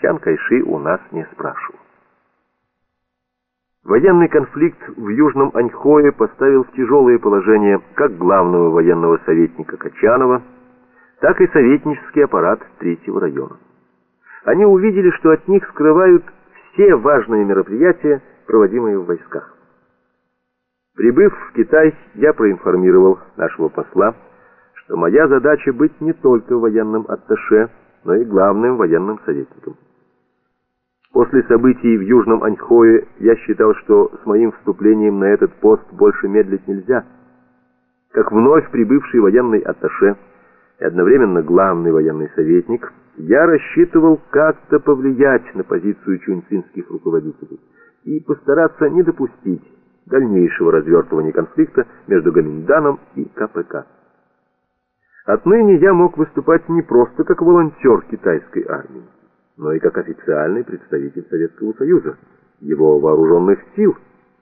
Чан Кайши у нас не спрашивал. Военный конфликт в Южном Аньхое поставил в тяжелое положение как главного военного советника Качанова, так и советнический аппарат Третьего района. Они увидели, что от них скрывают все важные мероприятия, проводимые в войсках. Прибыв в Китай, я проинформировал нашего посла, что моя задача быть не только военным атташе, но и главным военным советником. После событий в Южном Аньхое я считал, что с моим вступлением на этот пост больше медлить нельзя. Как вновь прибывший военный атташе и одновременно главный военный советник, я рассчитывал как-то повлиять на позицию чунцинских руководителей и постараться не допустить дальнейшего развертывания конфликта между Гаминданом и КПК. Отныне я мог выступать не просто как волонтер китайской армии, но и как официальный представитель Советского Союза, его вооруженных сил,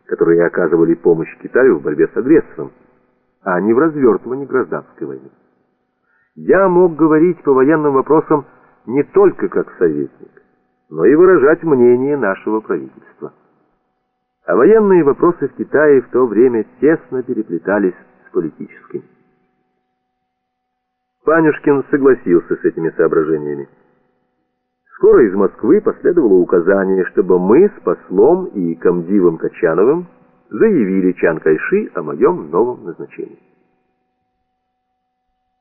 которые оказывали помощь Китаю в борьбе с агрессором, а не в развертывании гражданской войны. Я мог говорить по военным вопросам не только как советник, но и выражать мнение нашего правительства. А военные вопросы в Китае в то время тесно переплетались с политическими. Панюшкин согласился с этими соображениями. Скоро из Москвы последовало указание, чтобы мы с послом и комдивом Качановым заявили Чан Кайши о моем новом назначении.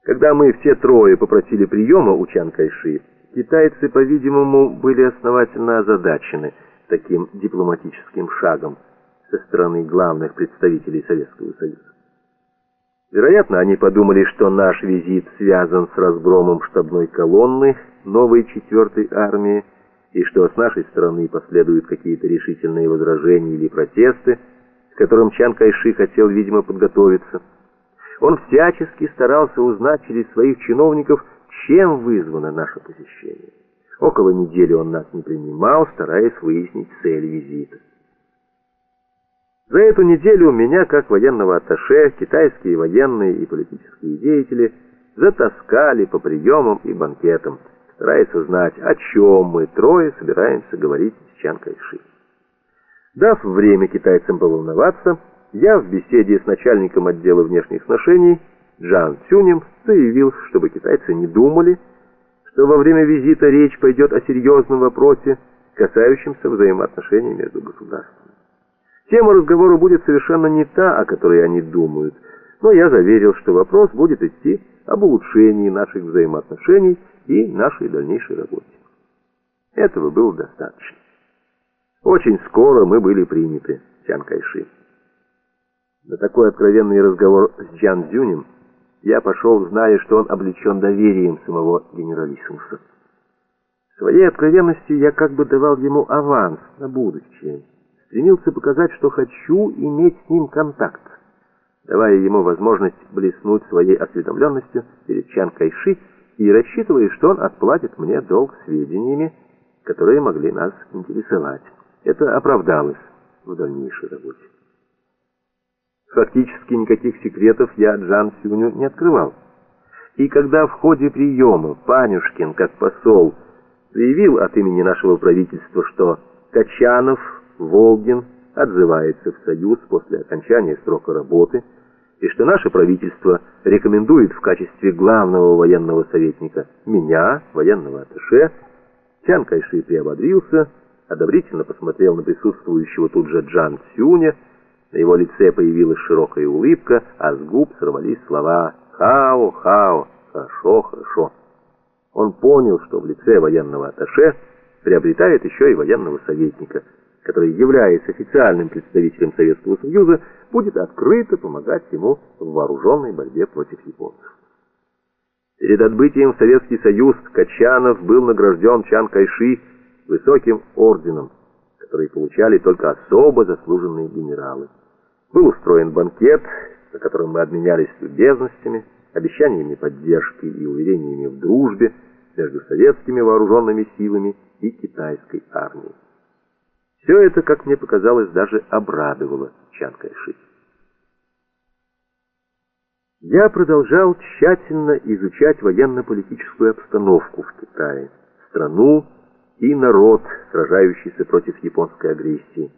Когда мы все трое попросили приема у Чан Кайши, китайцы, по-видимому, были основательно озадачены таким дипломатическим шагом со стороны главных представителей Советского Союза. Вероятно, они подумали, что наш визит связан с разгромом штабной колонны новой четвертой армии, и что с нашей стороны последуют какие-то решительные возражения или протесты, к которым Чан Кайши хотел, видимо, подготовиться. Он всячески старался узнать через своих чиновников, чем вызвано наше посещение. Около недели он нас не принимал, стараясь выяснить цель визита. За эту неделю меня, как военного атташе, китайские военные и политические деятели затаскали по приемам и банкетам, стараясь узнать, о чем мы трое собираемся говорить с Чан Кайши. Дав время китайцам поволноваться, я в беседе с начальником отдела внешних отношений Джан Цюнем заявил, чтобы китайцы не думали, что во время визита речь пойдет о серьезном вопросе, касающемся взаимоотношений между государствами. Тема разговора будет совершенно не та, о которой они думают, но я заверил, что вопрос будет идти об улучшении наших взаимоотношений и нашей дальнейшей работе. Этого было достаточно. Очень скоро мы были приняты Чан Кайши. На такой откровенный разговор с Джан Цзюнем я пошел, зная, что он облечен доверием самого генералиссимуса. Своей откровенностью я как бы давал ему аванс на будущее стремился показать, что хочу иметь с ним контакт, давая ему возможность блеснуть своей осведомленностью перед Чан Кайши и рассчитывая, что он отплатит мне долг сведениями, которые могли нас интересовать. Это оправдалось в дальнейшей работе. Фактически никаких секретов я Джан Сюню не открывал. И когда в ходе приема Панюшкин, как посол, заявил от имени нашего правительства, что Качанов Волгин отзывается в Союз после окончания срока работы, и что наше правительство рекомендует в качестве главного военного советника меня, военного атташе, Тян Кайши приободрился, одобрительно посмотрел на присутствующего тут же Джан Цюня, на его лице появилась широкая улыбка, а с губ сорвались слова «Хао, хао, хорошо, хорошо». Он понял, что в лице военного атташе приобретает еще и военного советника – который, являясь официальным представителем Советского Союза, будет открыто помогать ему в вооруженной борьбе против японцев. Перед отбытием в Советский Союз Качанов был награжден Чан Кайши высоким орденом, который получали только особо заслуженные генералы. Был устроен банкет, на котором мы обменялись любезностями, обещаниями поддержки и уверениями в дружбе между советскими вооруженными силами и китайской армией. Все это, как мне показалось, даже обрадовало Чан Кайши. Я продолжал тщательно изучать военно-политическую обстановку в Китае, страну, и народ, сражающийся против японской агрессии.